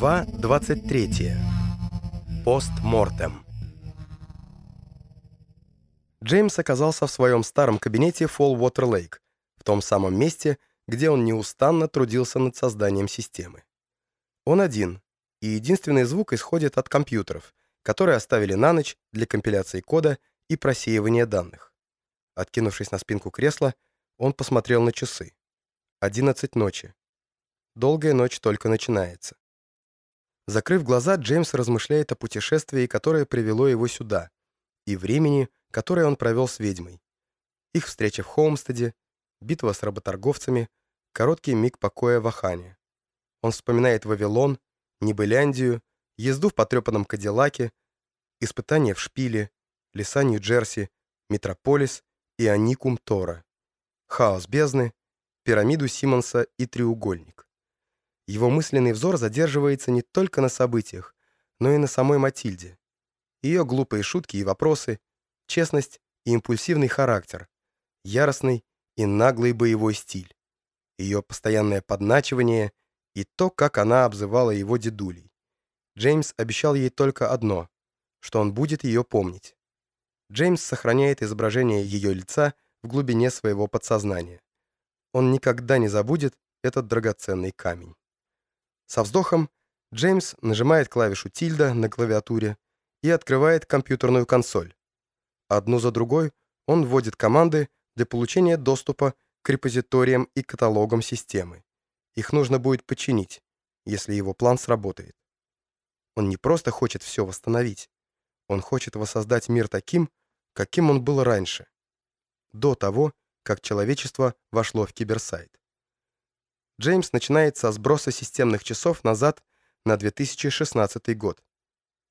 Глава 23. Постмортем. Джеймс оказался в своем старом кабинете Fall Lake, в том самом месте, где он неустанно трудился над созданием системы. Он один, и единственный звук исходит от компьютеров, которые оставили на ночь для компиляции кода и просеивания данных. Откинувшись на спинку кресла, он посмотрел на часы. 11 ночи. Долгая ночь только начинается. Закрыв глаза, Джеймс размышляет о путешествии, которое привело его сюда, и времени, которое он провел с ведьмой. Их встреча в Холмстеде, битва с работорговцами, короткий миг покоя в Ахане. Он вспоминает Вавилон, Небыляндию, езду в потрепанном Кадиллаке, испытания в Шпиле, леса Нью-Джерси, Метрополис и Аникум Тора, хаос бездны, пирамиду Симмонса и треугольник. Его мысленный взор задерживается не только на событиях, но и на самой Матильде. Ее глупые шутки и вопросы, честность и импульсивный характер, яростный и наглый боевой стиль, ее постоянное подначивание и то, как она обзывала его дедулей. Джеймс обещал ей только одно, что он будет ее помнить. Джеймс сохраняет изображение ее лица в глубине своего подсознания. Он никогда не забудет этот драгоценный камень. Со вздохом Джеймс нажимает клавишу тильда на клавиатуре и открывает компьютерную консоль. Одну за другой он вводит команды для получения доступа к репозиториям и каталогам системы. Их нужно будет починить, если его план сработает. Он не просто хочет все восстановить. Он хочет воссоздать мир таким, каким он был раньше, до того, как человечество вошло в киберсайт. Джеймс начинает со сброса системных часов назад на 2016 год.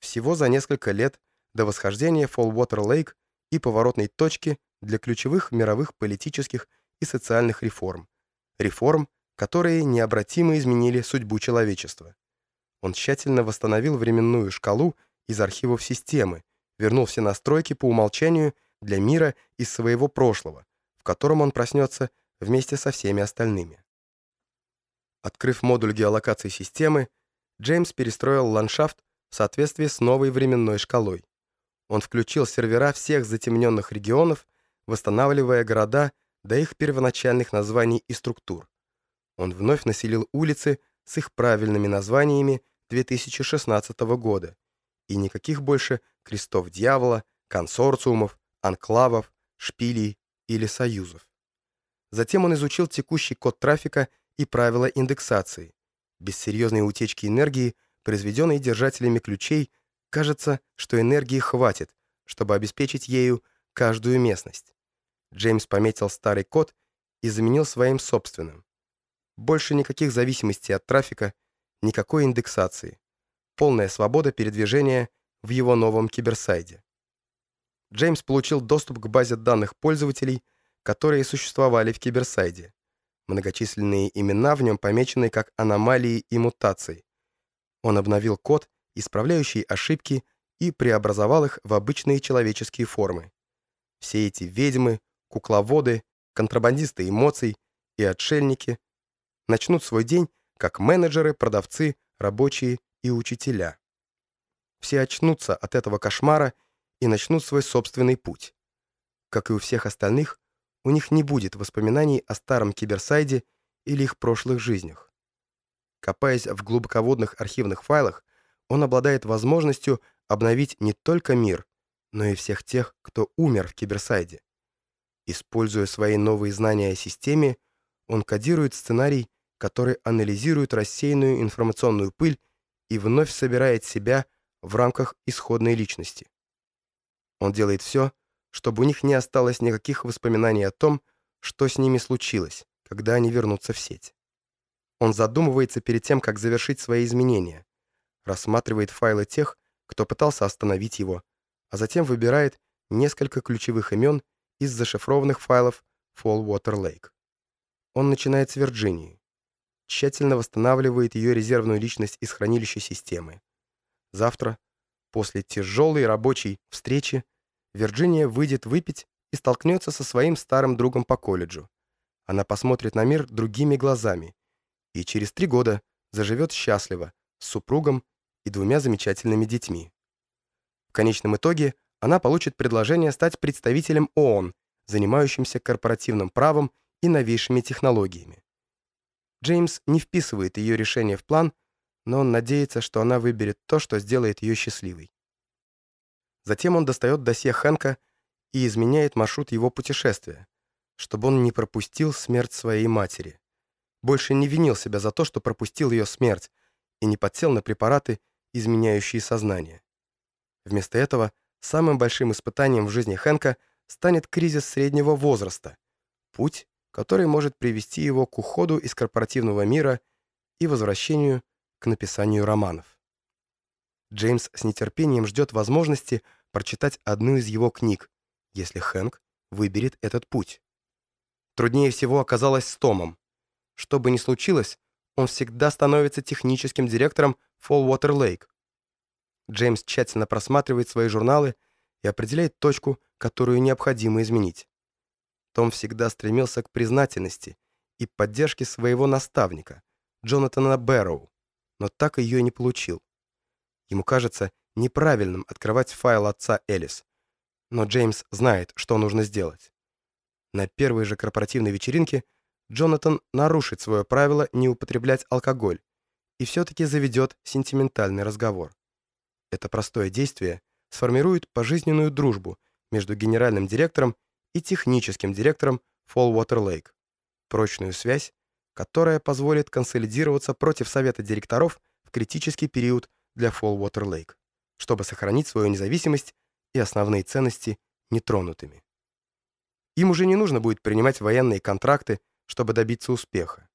Всего за несколько лет до восхождения Fallwater Lake и поворотной точки для ключевых мировых политических и социальных реформ. Реформ, которые необратимо изменили судьбу человечества. Он тщательно восстановил временную шкалу из архивов системы, вернул все настройки по умолчанию для мира из своего прошлого, в котором он проснется вместе со всеми остальными. Открыв модуль геолокации системы, Джеймс перестроил ландшафт в соответствии с новой временной шкалой. Он включил сервера всех затемненных регионов, восстанавливая города до их первоначальных названий и структур. Он вновь населил улицы с их правильными названиями 2016 года, и никаких больше крестов дьявола, консорциумов, анклавов, шпилей или союзов. Затем он изучил текущий код трафика и правила индексации. Без серьезной утечки энергии, произведенной держателями ключей, кажется, что энергии хватит, чтобы обеспечить ею каждую местность. Джеймс пометил старый код и заменил своим собственным. Больше никаких зависимостей от трафика, никакой индексации. Полная свобода передвижения в его новом киберсайде. Джеймс получил доступ к базе данных пользователей, которые существовали в киберсайде. Многочисленные имена в нем помечены как аномалии и мутации. Он обновил код, исправляющий ошибки, и преобразовал их в обычные человеческие формы. Все эти ведьмы, кукловоды, контрабандисты эмоций и отшельники начнут свой день как менеджеры, продавцы, рабочие и учителя. Все очнутся от этого кошмара и начнут свой собственный путь. Как и у всех остальных, у них не будет воспоминаний о старом киберсайде или их прошлых жизнях. Копаясь в глубоководных архивных файлах, он обладает возможностью обновить не только мир, но и всех тех, кто умер в киберсайде. Используя свои новые знания о системе, он кодирует сценарий, который анализирует рассеянную информационную пыль и вновь собирает себя в рамках исходной личности. Он делает все, чтобы у них не осталось никаких воспоминаний о том, что с ними случилось, когда они вернутся в сеть. Он задумывается перед тем, как завершить свои изменения, рассматривает файлы тех, кто пытался остановить его, а затем выбирает несколько ключевых имен из зашифрованных файлов Fall Water Lake. Он начинает с Вирджинии, тщательно восстанавливает ее резервную личность из хранилища системы. Завтра, после тяжелой рабочей встречи, Вирджиния выйдет выпить и столкнется со своим старым другом по колледжу. Она посмотрит на мир другими глазами и через три года заживет счастливо, с супругом и двумя замечательными детьми. В конечном итоге она получит предложение стать представителем ООН, занимающимся корпоративным правом и новейшими технологиями. Джеймс не вписывает ее решение в план, но он надеется, что она выберет то, что сделает ее счастливой. Затем он достает досье Хэнка и изменяет маршрут его путешествия, чтобы он не пропустил смерть своей матери. Больше не винил себя за то, что пропустил ее смерть, и не подсел на препараты, изменяющие сознание. Вместо этого самым большим испытанием в жизни Хэнка станет кризис среднего возраста, путь, который может привести его к уходу из корпоративного мира и возвращению к написанию романов. Джеймс с нетерпением ждет возможности прочитать одну из его книг, если Хэнк выберет этот путь. Труднее всего оказалось с Томом. Что бы ни случилось, он всегда становится техническим директором Fallwater Lake. Джеймс тщательно просматривает свои журналы и определяет точку, которую необходимо изменить. Том всегда стремился к признательности и поддержке своего наставника, Джонатана Бэрроу, но так ее и не получил. Ему кажется неправильным открывать файл отца Элис, но Джеймс знает, что нужно сделать. На первой же корпоративной вечеринке Джонатан нарушит свое правило не употреблять алкоголь и все-таки заведет сентиментальный разговор. Это простое действие сформирует пожизненную дружбу между генеральным директором и техническим директором Fallwater Lake, прочную связь, которая позволит консолидироваться против совета директоров в критический период для Fallwater Lake, чтобы сохранить свою независимость и основные ценности нетронутыми. Им уже не нужно будет принимать военные контракты, чтобы добиться успеха.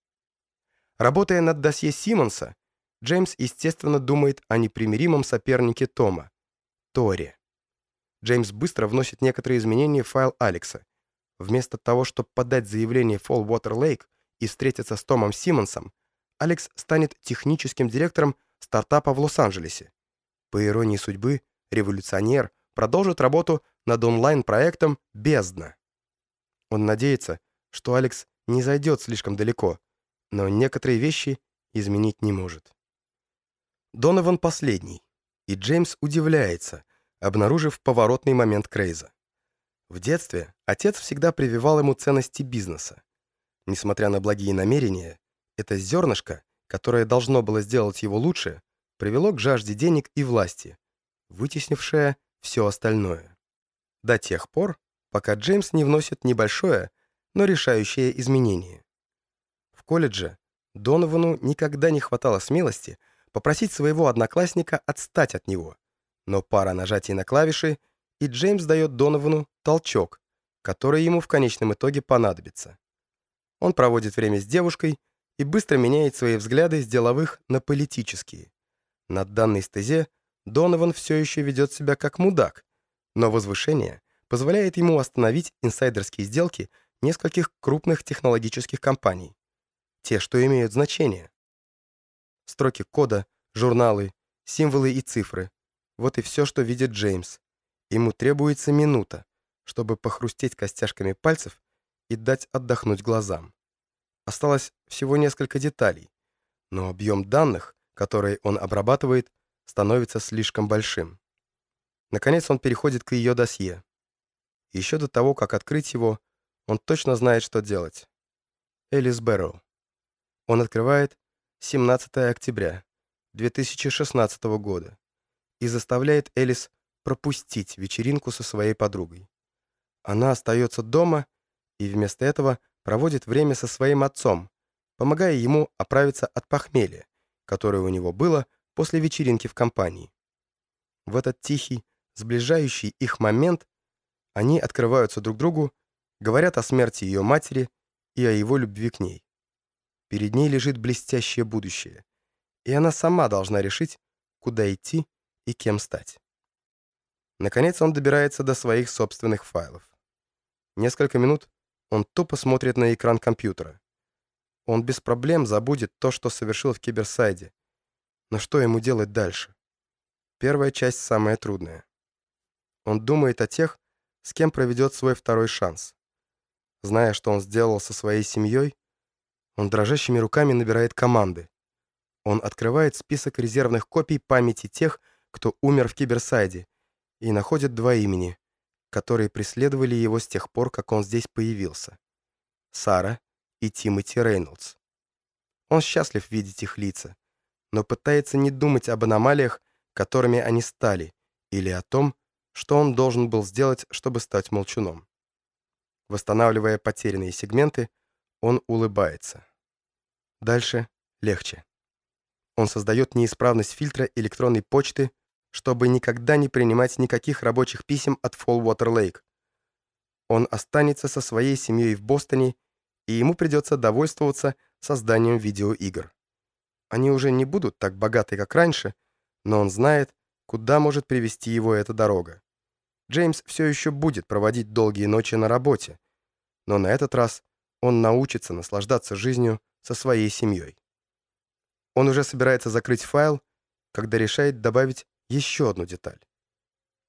Работая над досье Симмонса, Джеймс, естественно, думает о непримиримом сопернике Тома — Торе. Джеймс быстро вносит некоторые изменения в файл Алекса. Вместо того, чтобы подать заявление Fall Water Lake и встретиться с Томом Симмонсом, Алекс станет техническим директором стартапа в Лос-Анджелесе. По иронии судьбы, революционер продолжит работу над онлайн-проектом «Бездна». Он надеется, что Алекс не зайдет слишком далеко, но некоторые вещи изменить не может. Донован последний, и Джеймс удивляется, обнаружив поворотный момент Крейза. В детстве отец всегда прививал ему ценности бизнеса. Несмотря на благие намерения, это зернышко, которое должно было сделать его лучше, привело к жажде денег и власти, вытеснившее все остальное. До тех пор, пока Джеймс не вносит небольшое, но решающее изменение. В колледже Доновану никогда не хватало смелости попросить своего одноклассника отстать от него, но пара нажатий на клавиши, и Джеймс дает Доновану толчок, который ему в конечном итоге понадобится. Он проводит время с девушкой и быстро меняет свои взгляды с деловых на политические. На данной стезе Донован все еще ведет себя как мудак, но возвышение позволяет ему остановить инсайдерские сделки нескольких крупных технологических компаний. Те, что имеют значение. Строки кода, журналы, символы и цифры. Вот и все, что видит Джеймс. Ему требуется минута, чтобы похрустеть костяшками пальцев и дать отдохнуть глазам. Осталось всего несколько деталей, но объем данных, которые он обрабатывает, становится слишком большим. Наконец он переходит к ее досье. Еще до того, как открыть его, он точно знает, что делать. Элис Бэрроу. Он открывает 17 октября 2016 года и заставляет Элис пропустить вечеринку со своей подругой. Она остается дома и вместо этого проводит время со своим отцом, помогая ему оправиться от похмелья, которое у него было после вечеринки в компании. В этот тихий, сближающий их момент они открываются друг другу, говорят о смерти ее матери и о его любви к ней. Перед ней лежит блестящее будущее, и она сама должна решить, куда идти и кем стать. Наконец он добирается до своих собственных файлов. Несколько минут он тупо смотрит на экран компьютера. Он без проблем забудет то, что совершил в киберсайде. Но что ему делать дальше? Первая часть самая трудная. Он думает о тех, с кем проведет свой второй шанс. Зная, что он сделал со своей семьей, он дрожащими руками набирает команды. Он открывает список резервных копий памяти тех, кто умер в Киберсайде, и находит два имени, которые преследовали его с тех пор, как он здесь появился. Сара и Тимоти Рейнольдс. Он счастлив видеть их лица, но пытается не думать об аномалиях, которыми они стали, или о том, что он должен был сделать, чтобы стать молчуном. Восстанавливая потерянные сегменты, он улыбается. Дальше легче. Он создает неисправность фильтра электронной почты, чтобы никогда не принимать никаких рабочих писем от Fallwater Lake. Он останется со своей семьей в Бостоне, и ему придется довольствоваться созданием видеоигр. Они уже не будут так богаты, как раньше, но он знает, куда может привести его эта дорога. Джеймс все еще будет проводить долгие ночи на работе, но на этот раз он научится наслаждаться жизнью со своей семьей. Он уже собирается закрыть файл, когда решает добавить еще одну деталь.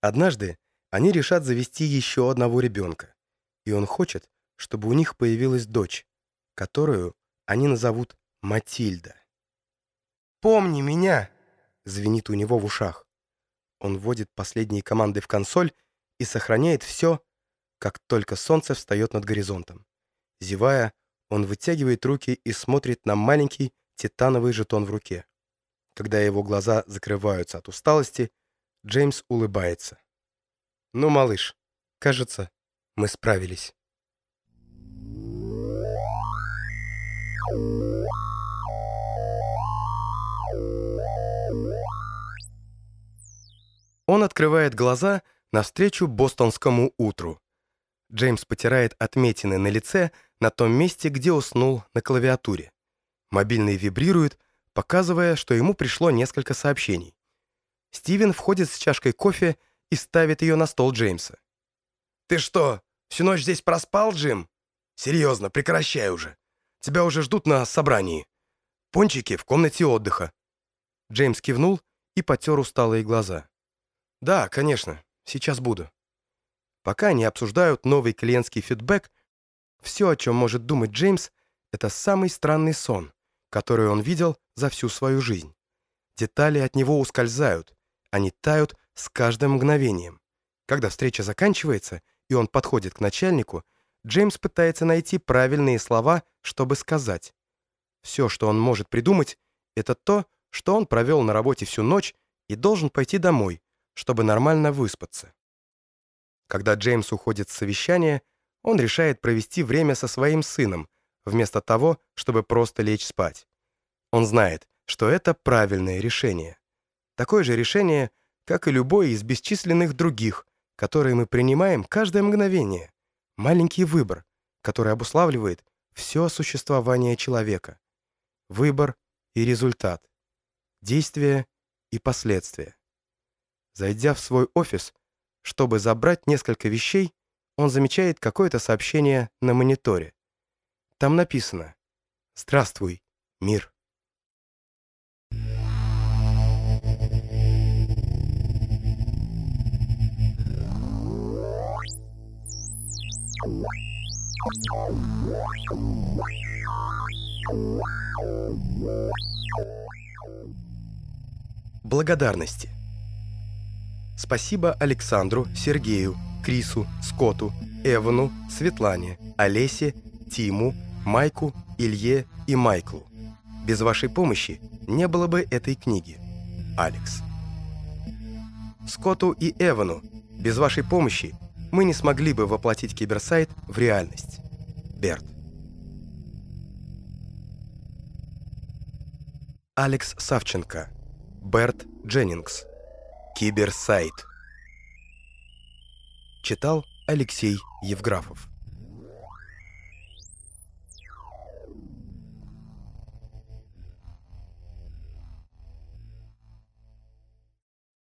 Однажды они решат завести еще одного ребенка, и он хочет, чтобы у них появилась дочь, которую они назовут Матильда. «Помни меня!» — звенит у него в ушах. Он вводит последние команды в консоль и сохраняет все, как только солнце встает над горизонтом. Зевая, он вытягивает руки и смотрит на маленький титановый жетон в руке. Когда его глаза закрываются от усталости, Джеймс улыбается. «Ну, малыш, кажется, мы справились». Он открывает глаза навстречу бостонскому утру. Джеймс потирает отметины на лице на том месте, где уснул на клавиатуре. Мобильный вибрирует, показывая, что ему пришло несколько сообщений. Стивен входит с чашкой кофе и ставит ее на стол Джеймса. «Ты что, всю ночь здесь проспал, Джим? Серьезно, прекращай уже. Тебя уже ждут на собрании. Пончики в комнате отдыха». Джеймс кивнул и потер усталые глаза. «Да, конечно, сейчас буду». Пока они обсуждают новый клиентский фидбэк, все, о чем может думать Джеймс, это самый странный сон, которую он видел за всю свою жизнь. Детали от него ускользают, они тают с каждым мгновением. Когда встреча заканчивается, и он подходит к начальнику, Джеймс пытается найти правильные слова, чтобы сказать. Все, что он может придумать, это то, что он провел на работе всю ночь и должен пойти домой, чтобы нормально выспаться. Когда Джеймс уходит с совещания, он решает провести время со своим сыном, вместо того, чтобы просто лечь спать. Он знает, что это правильное решение. Такое же решение, как и любое из бесчисленных других, которые мы принимаем каждое мгновение. Маленький выбор, который обуславливает все существование человека. Выбор и результат. Действие и последствия. Зайдя в свой офис, чтобы забрать несколько вещей, он замечает какое-то сообщение на мониторе. Там написано «Здравствуй, мир». Благодарности. Спасибо Александру, Сергею, Крису, Скотту, Эвану, Светлане, Олесе, Тиму, Майку, Илье и Майклу. Без вашей помощи не было бы этой книги. Алекс. Скотту и Эвану, без вашей помощи мы не смогли бы воплотить киберсайт в реальность. Берт. Алекс Савченко. Берт Дженнингс. Киберсайт. Читал Алексей Евграфов.